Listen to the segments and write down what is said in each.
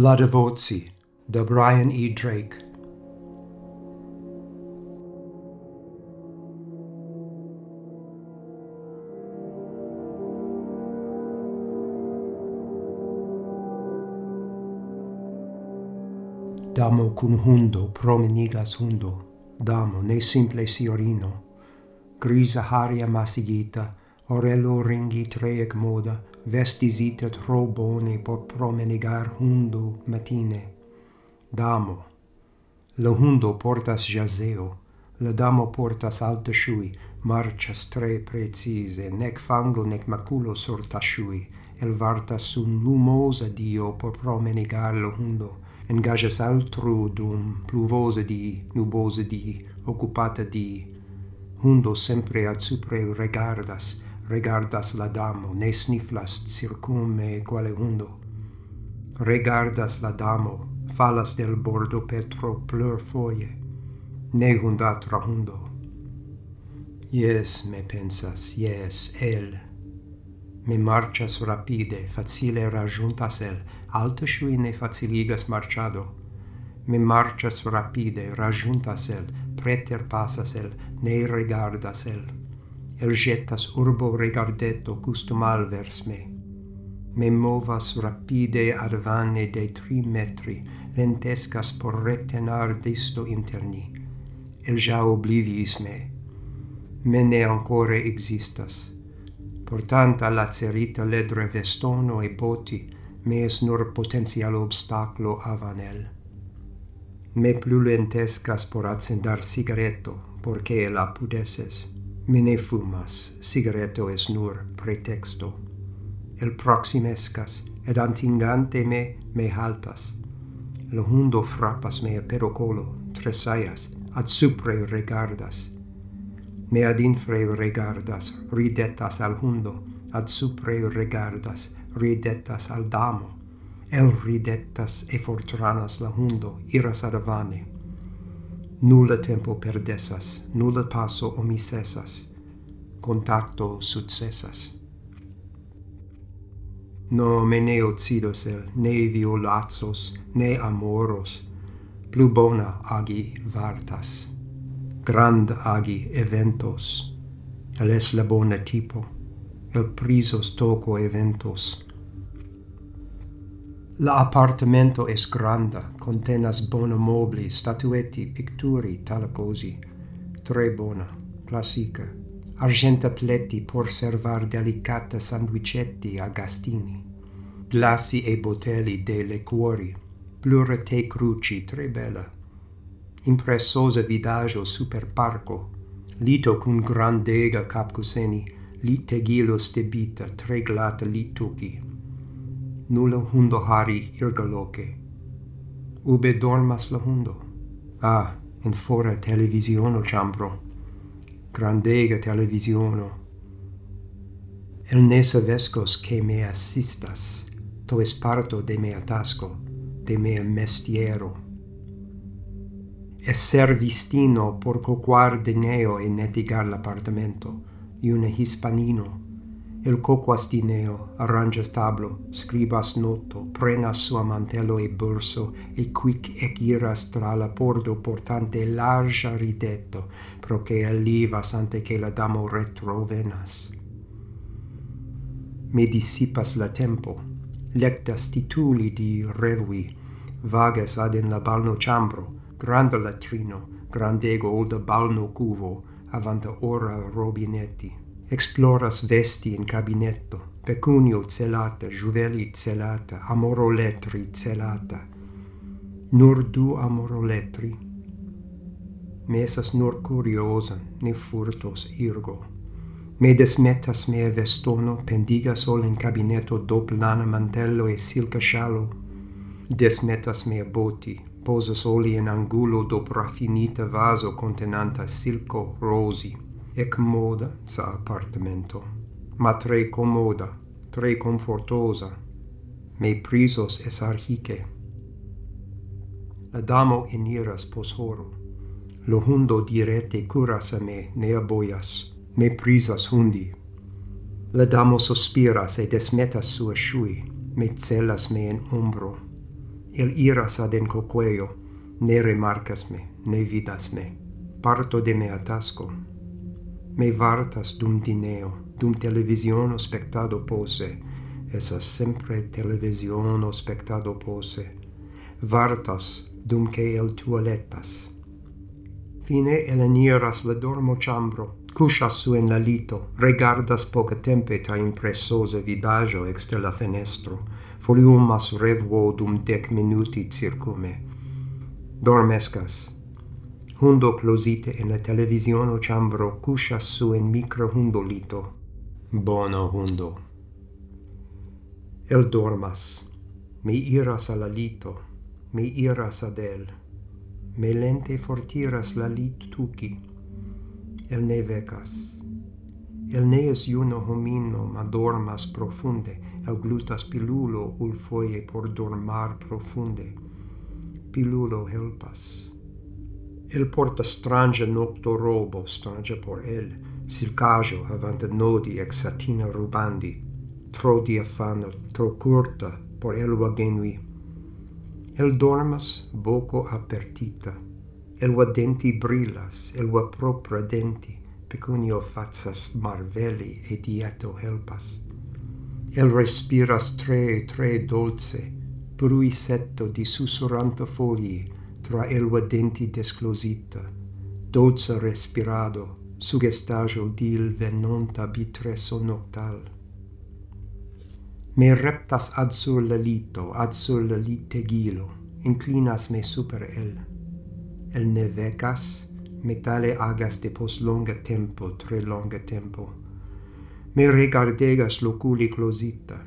La Devozi da Brian E. Drake. Damo cun hundo promenigas hundo, damo ne simple siorino, grisa haria masigita, orello ringi treec moda, vestisita tro bone por promenigar hundo matine. Damo. Lo hundo portas jaseo, la damo portas alta shui, marchas tre precise, nec fango nec maculo sorta shui, el vartas un lumosa dio por promenigar lo hundo, engajas altru dum pluvose di, nubose di, occupata di, hundo sempre ad supre regardas, regardas la damo, ne sniflas circume quale hundo. Regardas la damo, falas del bordo petro plur foie, ne hundatra hundo. Yes, me pensas, yes, el. Me marchas rapide, facile rajuntas el, alto shui ne faciligas marchado. Me marchas rapide, rajuntas el, preter passas el, ne regardas el elgetas urbo regardeto custumal vers me. Me movas rapide advane de tri metri, lentescas por retenar disto interni. El ja oblivis me. Me ne ancore existas. Portanta lacerita ledre vestono e poti, me es nur potential obstaclo avanel. Me plulentescas por accendar cigaretto, porque la pudeses mi ne fumas, cigaretto es nur pretexto. El proximescas, ed antingante me, me haltas. Lo hundo frappas mea perocolo, tresaias, ad supre regardas. Me ad infre regardas, ridetas al hundo, ad supre regardas, ridetas al damo. El ridetas e fortranas la hundo, iras ad avane. Nulla tempo perdesas, nulla passo omisesas, contacto successas. No mene ocidos el, ne violazos, ne amoros, plu bona agi vartas. Grand agi eventos, el es la bona tipo, el prisos toco eventos, La appartamento es granda, contenas bona mobili, statuetti, picturi, tal cosi. Tre bona, classica. Argenta pletti por servar delicata sandwichetti a gastini. Glassi e botelli de liquori. Plure te cruci, tre bella. Impressosa vidaggio super parco. Lito cun grandega capcuseni, litegilo stebita, tre glata litugi nulla hundo hari irga loque. Ube dormas la hundo. Ah, in fora televisiono chambro. Grandega televisiono. El nesa vescos che me assistas, to es parto de mea tasco, de mea mestiero. Es servistino por coquar dineo e netigar l'appartamento, iune hispanino, El coquastineo arrangias tablo, scribas noto, prenas sua mantello e borso, e quic egiras tra la pordo portante larga ridetto, pro che ante che la damo retrovenas. Me dissipas la tempo, lectas tituli di revui, vagas ad in la balno chambro, grande latrino, grandego olda balno cuvo, avanta ora robinetti exploras vesti in cabinetto, pecunio celata, juveli celata, amoroletri celata. Nur du amoroletri. Me esas nur curiosa, ne furtos irgo. Me desmetas mea vestono, pendigas ol in cabinetto doplana mantello e silca shalo. Desmetas mea boti, posas oli in angulo dop raffinita vaso contenanta silco rosi ec moda sa appartamento, ma tre comoda, tre confortosa, me prisos es esarchice. La damo eniras pos horo, lo hundo direte curas a me, ne aboias, me prisas hundi. La damo sospiras e desmetas sua shui, me celas me in umbro. El iras ad encoqueo, ne remarcas me, ne vidas me, parto de me atasco me vartas dum dineo, dum televisiono spectado pose, esas sempre televisiono spectado pose, vartas dum che el tualetas. Fine eleniras la dormo chambro, cuscias su en la lito, regardas poca tempe ta impressose vidajo exter la fenestro, foliumas revuo dum dec minuti circume. Dormescas. Hundo closite en la televisiono chambro cuscias su en micro hundolito. Bono hundo. El dormas. Mi iras al lito. Mi iras ad el. Me lente fortiras la lit tuki. El ne vecas. El ne es iuno homino, ma dormas profunde, el glutas pilulo ul foie por dormar profunde. Pilulo helpas. El porta strange nocto robo, strange por el, silcajo avant nodi ex satina rubandi, tro diafano, tro curta, por el genui. El dormas boco apertita, el va denti brillas, el va propra denti, pecunio fatsas marveli e dieto helpas. El respiras tre, tre dolce, bruisetto di susurranta fogli tra elwa denti desclosita, dolce respirado, sugestajo dil venonta bitre noctal. Me reptas ad sur la lito, ad sur la litegilo, inclinas me super el. El ne vecas, metale agas de pos longa tempo, tre longa tempo. Me regardegas loculi closita,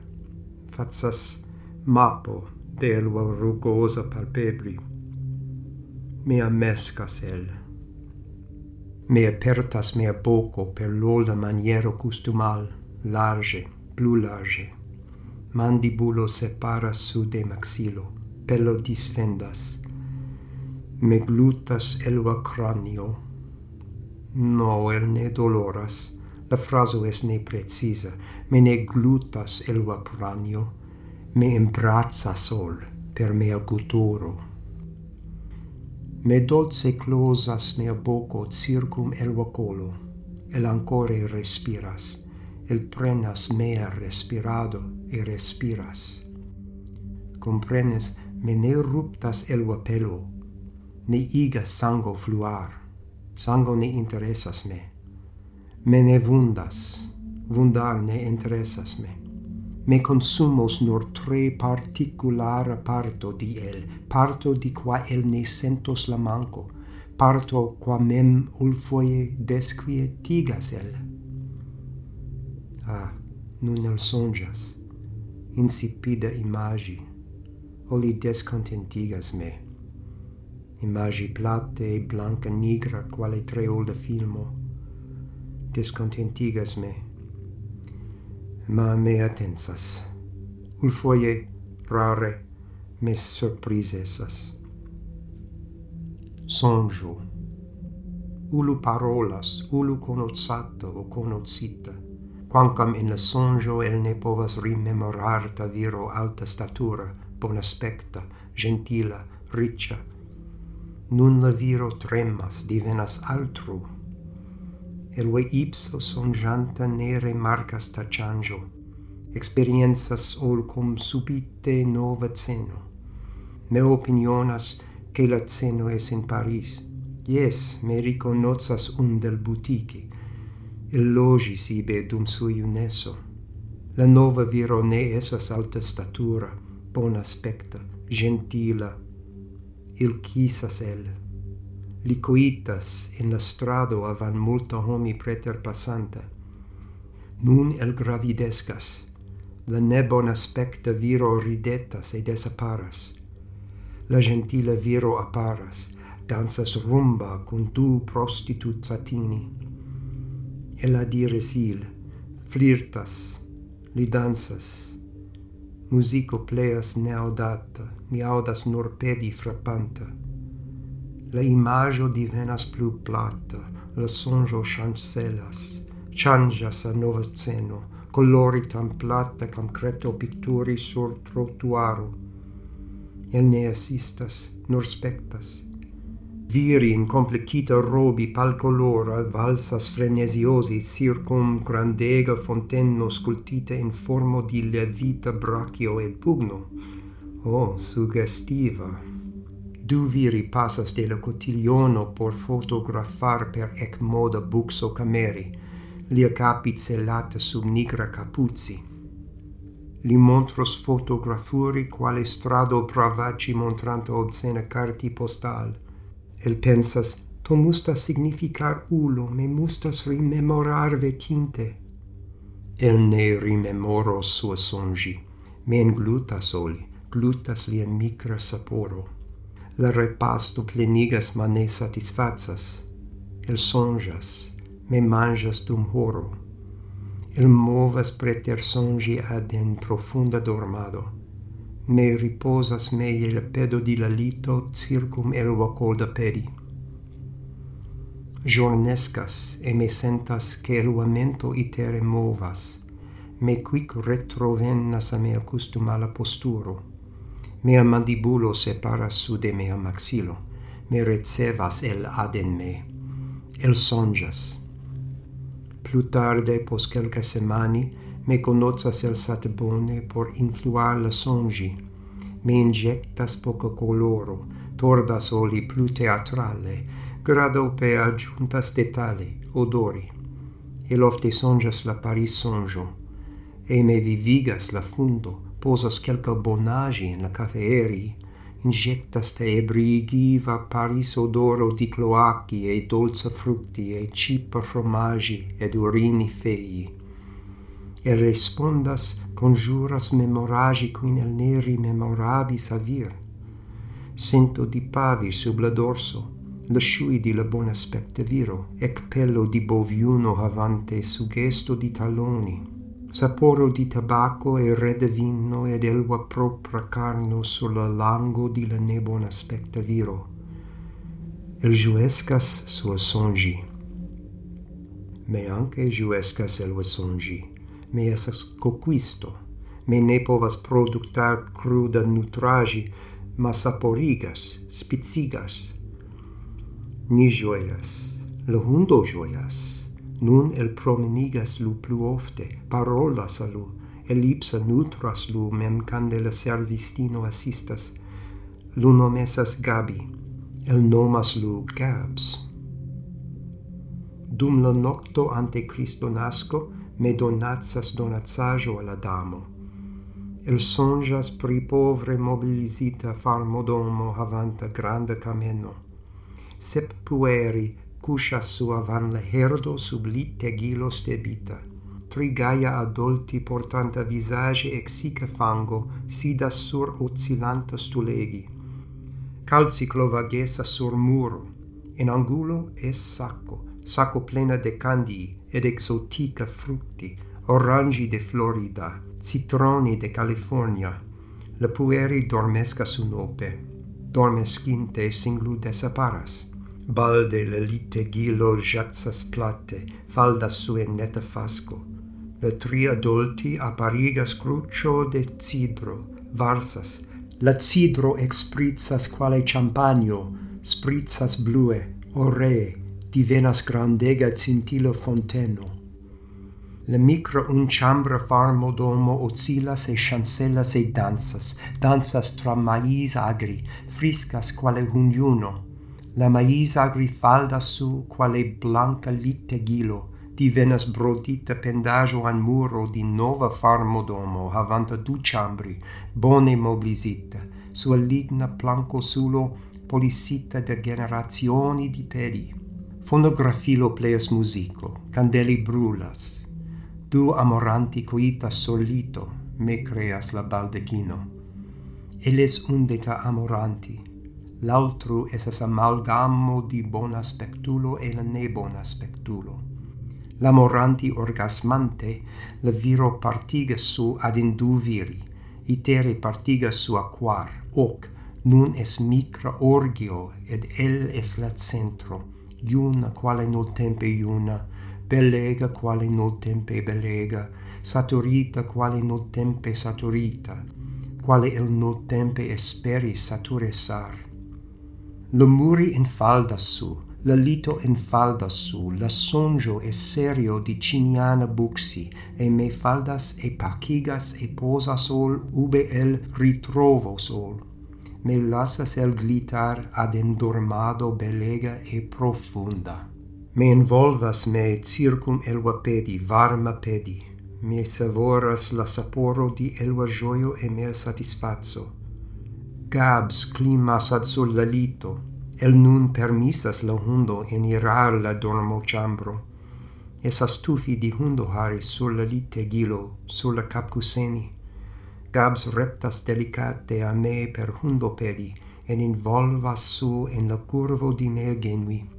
fatsas mapo de elua rugosa palpebri, mea amescas el. Me apertas mea boco per l'ola maniero custumal, large, plu large. Mandibulo separas su de maxilo, pelo disfendas. Me glutas elua cranio. No, el ne doloras. La fraso es ne precisa. Me ne glutas elua cranio. Me embraza sol per mea guturo. Me dolce closas mea boco circum el vocolo, el ancore respiras, el prenas mea respirado e respiras. Comprenes, me ne ruptas el vapelo, ne igas sango fluar, sango ne interesas me. Me ne vundas, vundar ne interesas me me consumos nur tre particulara parto di el, parto di qua el ne sentos la manco, parto qua mem ulfoie desquietigas el. Ah, nun el sonjas, insipida imagi, oli descontentigas me. Imagi plate e blanca nigra quale treol de filmo, descontentigas me ma ne attensas. Ulfoie, rare, me surprisesas. Sonjo. Ulu parolas, ulu conosata o conoscita, quancam in la sonjo el ne povas rimemorar ta viro alta statura, bon aspecta, gentila, riccia. Nun la viro tremas, divenas altru, elue ipso ongianta ne remarcas ta changio experienzas ol cum subite nova ceno. Me opinionas che la ceno es in Paris. Yes me riconozas un del boutique. El logi sibe dum sui uneso la nova viro ne esas alta statura bon aspecta gentila. Il quisas elle licoitas in la strado avan multa homi preter passanta. Nun el gravidescas, la nebon aspecta viro ridetas e desaparas. La gentile viro apparas, dansas rumba cun du prostitutatini. Ella diris il, flirtas, li dansas. Musico pleas neaudata, ni audas nur pedi frappanta la imago divenas plu plata, la sonjo chancelas, changas a nova sceno, coloritam plata cam creto picturi sur trotuaro. El ne assistas, nur spectas. Viri in complicita robi palcolora valsas frenesiosi circum grandega fontenno scultite in formo di levita brachio et pugno. Oh, suggestiva! du viri passas de la cotiliono por fotografar per ec moda buxo cameri, lia capi celata sub nigra capuzzi. Li montros fotografuri quale strado pravaci montranta obscena carti postal. El pensas, to mustas significar ulo, me mustas rimemorar vecinte. El ne rimemoros sua songi, me englutas oli, glutas lian micra saporo la repasto plenigas ma ne satisfacas, el sonjas, me manjas dum horo, el movas preter songi ad en profunda dormado, me riposas me il pedo di la lito circum el vacolda peri. Jornescas e me sentas che luamento itere movas, me quic retrovennas a me accustumala posturo, Mea mandibulo separas sude mea maxilo. Me recevas el aden me. El sonjas. Plu tarde, pos quelca semani, me conozas el sat bone por influar la songi. Me injectas poco coloro, tordas oli plu teatrale, grado pe adjuntas detali, odori. El ofte sonjas la Paris sonjo, e me vivigas la fundo, posas quelca bonagi in la cafeeri, injectas te ebrigiva paris odoro di cloaci e dolce frutti e cipa fromagi ed urini fei. E respondas conjuras memoragi quin el neri memorabis avir. Sento di pavi sub la dorso, la sciui di la buon aspecte viro, ec pello di boviuno havante sugesto di taloni saporo di tabacco e rede vino ed elwa propra carno sulla lango di la nebon aspecta viro. El juescas sua songi. Me anche juescas elua songi. Me esas coquisto. Me ne povas productar cruda nutragi, ma saporigas, spicigas. Ni joias, lo hundo joias nun el promenigas lu plu ofte, parolas a lu, elipsa nutras lu mem candela servistino assistas. Lu nomesas Gabi, el nomas lu Gabs. Dum la nocto ante Cristo nasco, me donatsas donatsajo alla damo. El sonjas pri povre mobilisita farmodomo havanta granda cameno. Sep pueri cuscia sua van leherdo sub lit tegilo stebita. Tri gaia adulti portanta visage exica fango sidas sur oscillanta stulegi. Calciclo vagesa sur muro, in angulo es sacco, sacco plena de candii ed exotica frutti, orangi de Florida, citroni de California, le pueri dormesca su sunope, dormescinte singlu desaparas Balde le lite gilo jazzas plate, su en netta fasco. Le tri adulti apparigas crucio de cidro, varsas. La cidro exprizzas quale champagno, spritzas blue, oree, divenas grandega cintilo fonteno. Le micro un chambra farmo domo oscillas e chancellas e danzas, danzas tra mais agri, friscas quale juniuno La maisa grifalda su quale blanca litte di divenas brodita pendajo an muro di nova farmodomo havanta du chambri bone mobilisita su ligna planco sulo polisita de generazioni di pedi. Fonografilo pleas musico candeli brulas. Du amoranti coita solito me creas la baldechino. Eles undeta amoranti L'altro esas amalgamo di bon aspectulo e la ne bon aspectulo. La moranti orgasmante, la viro partiga su ad indu viri, itere partiga su quar, hoc, nun es micra orgio, ed el es la centro, iuna quale nul tempe iuna, belega quale nul tempe belega, saturita quale nul tempe saturita, quale il nul tempe esperi saturessar. Lo muri in falda su, la lito in falda su, la sonjo e serio di Ciniana Buxi, e me faldas e pacigas e posa sol, ube el ritrovo sol. Me lasas el glitar ad endormado belega e profunda. Me involvas me circum elva pedi, varma pedi. Me savoras la saporo di elva gioio e mea satisfazzo Gabs climas ad sur la lito, el nun permissas la hundo enirar la dormo chambro. Es stufi di hundo hari sur la litegilo, sur la capcuseni. Gabs reptas delicate a me per hundo pedi, en involvas su en la curvo di me genui.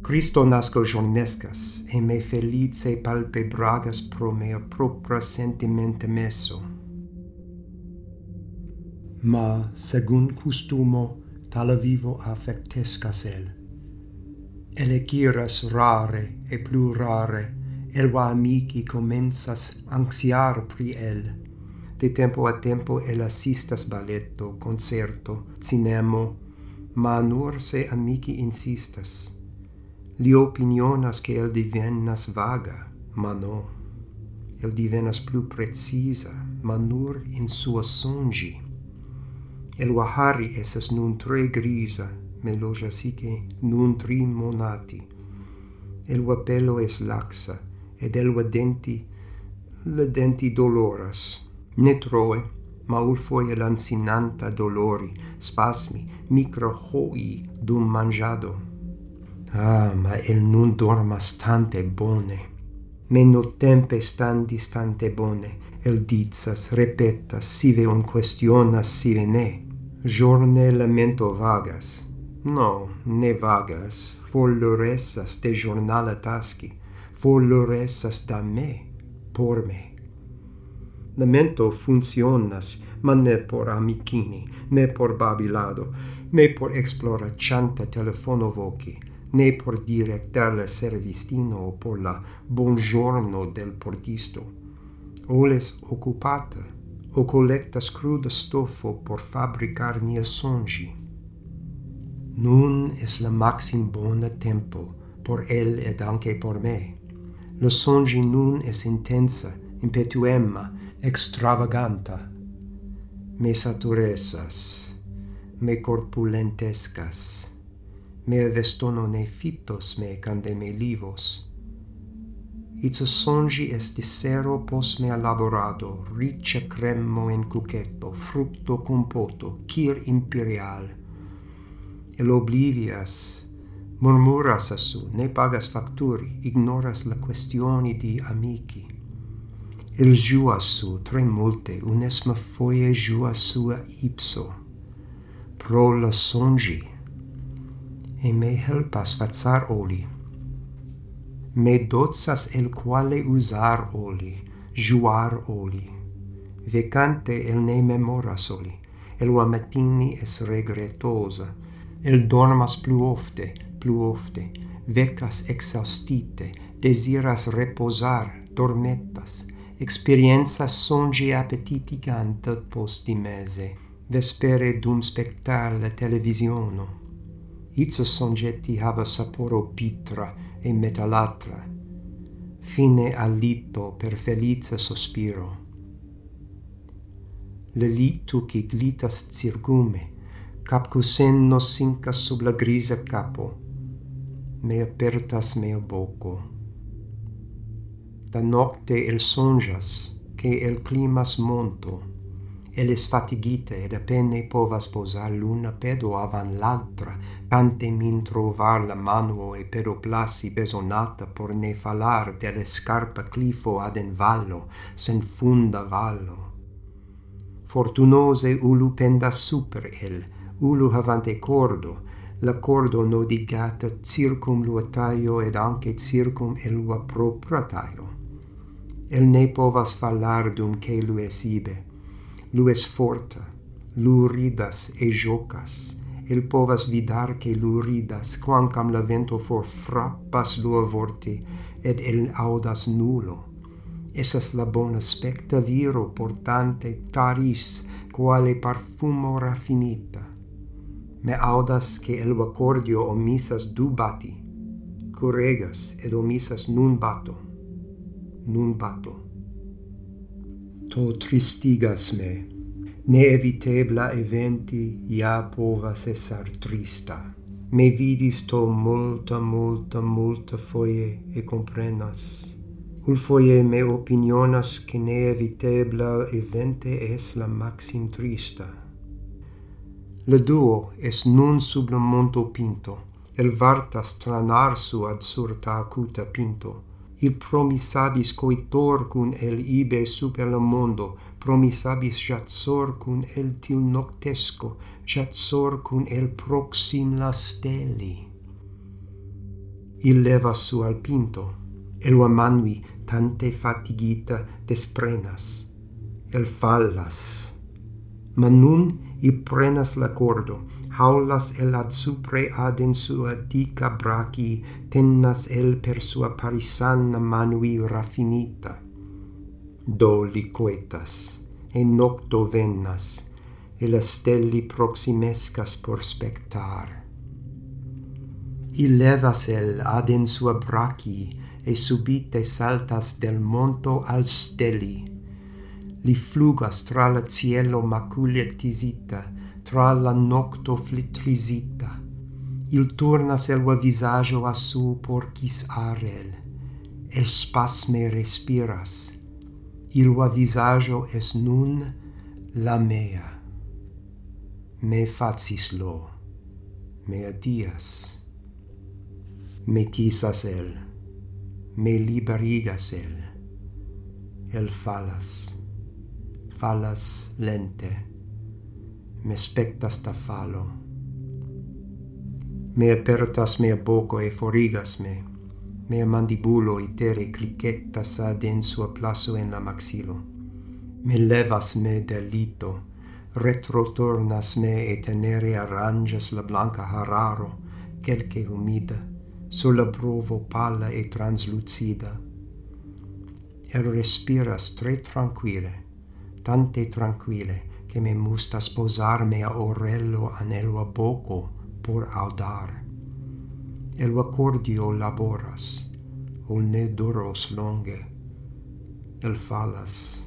Cristo nasco jornescas, e me felice palpebragas pro mea propra sentimente messo ma segun custumo tala vivo affectescas el. Elegiras rare e plu rare, elva amici comensas anxiar pri el. De tempo a tempo el assistas balletto, concerto, cinemo, ma nur se amici insistas. Li opinionas che el divenas vaga, ma no. El divenas plu precisa, ma nur in sua songi. El Wahari esas nun tre grisa, me lojas hice nun trin monati. El Wapelo es laxa, ed el denti, le denti doloras. Ne troe, ma ulfoie lancinanta dolori, spasmi, microhoi dum mangiado. Ah, ma el nun dormas tante bone. Me nottempe standis tante bone, el dicas, repetas, sive un questionas, sive ne Giorne lamento vagas. No, ne vagas, folloressas de giornala taschi, folloressas da me, por me. Lamento funcionas, ma ne por amicini, ne por babilado, ne por exploracanta telefono voci, ne por directar la servistino o por la buongiorno del portisto. Oles occupata, o collectas cruda stofo por fabricar nia songi. Nun es la maxim bona tempo por el ed anche por me. Lo songi nun es intensa, impetuemma, extravaganta. Me saturesas, me corpulentescas, me vestono ne fitos me candeme livos, Itso songi esti sero pos mea laborado, ricce cremmo in cuchetto, frutto compoto, kir imperial. El oblivias, murmuras a su, ne pagas facturi, ignoras la questioni di amici. El jua su, tre multe, unesma foie jua sua ipso, pro la songi, e me helpas fazar oli, me dotsas el quale usar oli, juar oli. Vecante el ne memoras oli, el ua matini es regretosa, el dormas plu ofte, plu ofte, vecas exhaustite, desiras reposar, dormetas, experienzas songi appetiti ganta posti mese, vespere dum spectar la televisiono. Itza songetti hava saporo pitra, e metallatra, fine al per felice sospiro. Le litu che glitas cirgume, capcusenno sinca sub la grisa capo, me apertas meo boco. Da nocte el sonjas, che el climas monto, elles fatigite ed appenne povas posar l'una pedo avan l'altra, cante min trovar la manuo e pedoplasi besonata por ne falar delle scarpa clifo ad en vallo, sen funda vallo. Fortunose ulu pendas super el, ulu havante cordo, la cordo nodigata circum luataio ed anche circum elua proprataio. El ne povas falar dum celu esibe, Lu es forta, lu ridas e jocas, el povas vidar che lu ridas, quancam la vento for frappas lu vorti, ed el audas nulo. Esas la bona specta viro portante taris, quale parfumo raffinita. Me audas che el vacordio omisas du bati, corregas ed omisas nun bato, nun bato. To tristigas me. Neevitebla eventi ja povas esar trista. Me vidis to multa, multa, multa foie e comprenas. Ul foie me opinionas che neevitebla evente es la maxim trista. Le duo es nun sub la monto pinto, el varta stranar su ad surta acuta pinto, Il promisabis coitor cun el ibe super lo mondo, promisabis jatsor cun el til noctesco, jatsor cun el proxim la steli. Il leva su al pinto, el manui tante fatigita desprenas, el fallas. Ma nun i prenas la cordo, haulas el ad supre ad in sua dica brachi tennas el per sua parisanna manui raffinita. Do liquetas e nocto vennas e la stelli proximescas por spectar. Il levas el ad in sua brachi e subite saltas del monto al stelli. Li flugas tra la cielo maculia tisita tra la nocto flitrisita. Il turna selva visaggio a su porcis arel, el spasme respiras. Ilua visaggio es nun la mea. Me facis lo, me adias. Me quisas el, me liberigas el, el falas, falas lente me spectas ta falo. Me apertas mea boco e forigas me, mea mandibulo itere clicettas ad en sua plaso en la maxilo. Me levas me del lito, retrotornas me e tenere arrangias la blanca hararo, quelche humida, sulla provo palla e translucida. El respiras tre tranquille, tante tranquille, che me musta sposarme a orello anello a boco por audar. El accordio laboras, ol ne duros longe, el falas.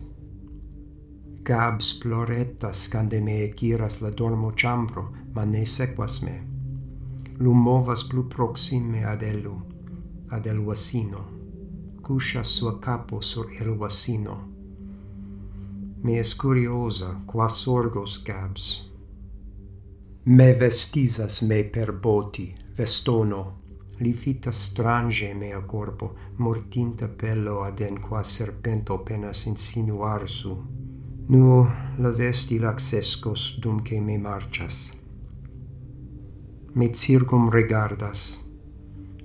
Gabs ploretas cande me equiras la dormo chambro, ma ne sequas me. Lu movas plu proxime ad elu, ad el vasino. Cuscia sua capo sur el vasino, mi es curiosa qua sorgos gabs. Me vestisas me per boti, vestono, li fita strange mea corpo, mortinta pello aden qua serpento penas insinuar su. Nu la vesti laxescos dum che me marchas. Me circum regardas,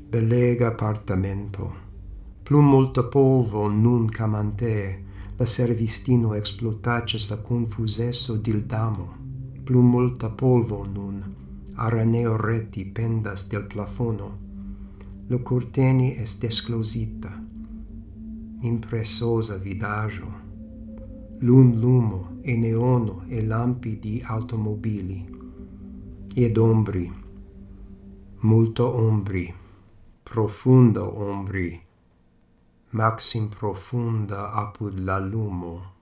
belega appartamento, plum multa polvo nun camante, la servistino explotaces la confusesso dildamo. Plu multa polvo nun, araneo reti pendas del plafono. Lo curteni est desclosita. Impressosa vidajo. Lun lumo e neono e lampi di automobili. Ed ombri. Multo ombri. Profundo ombri maxim profunda apud la lumo.